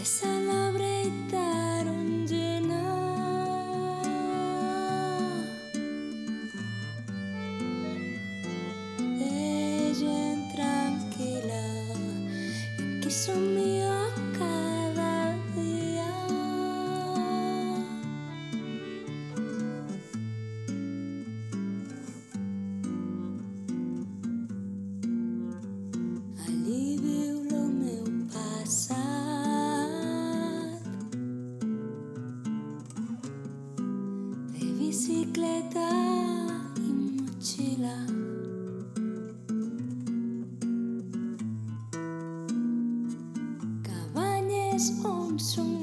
listen. 空中。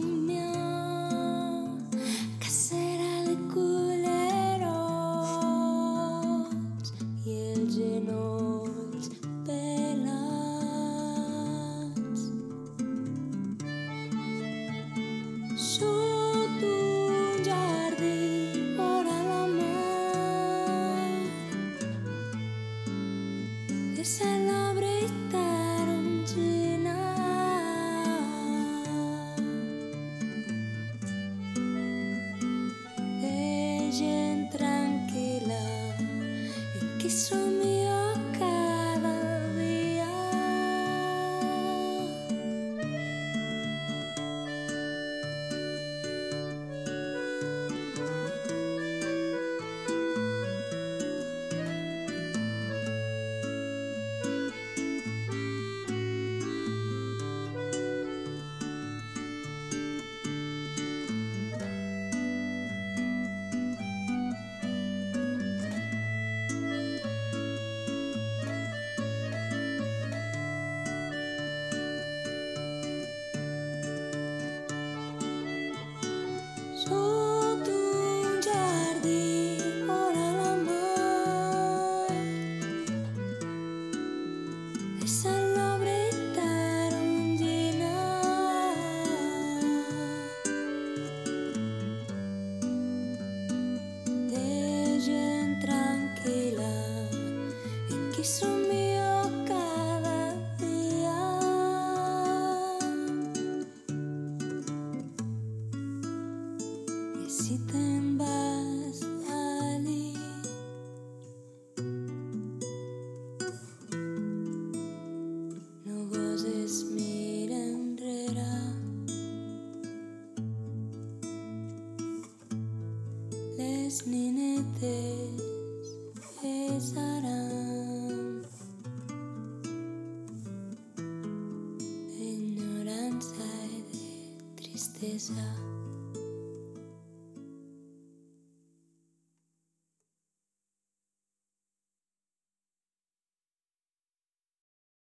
quiso mío cada día. Y así te vas a No goces mira enrera. Les ninetes. is love.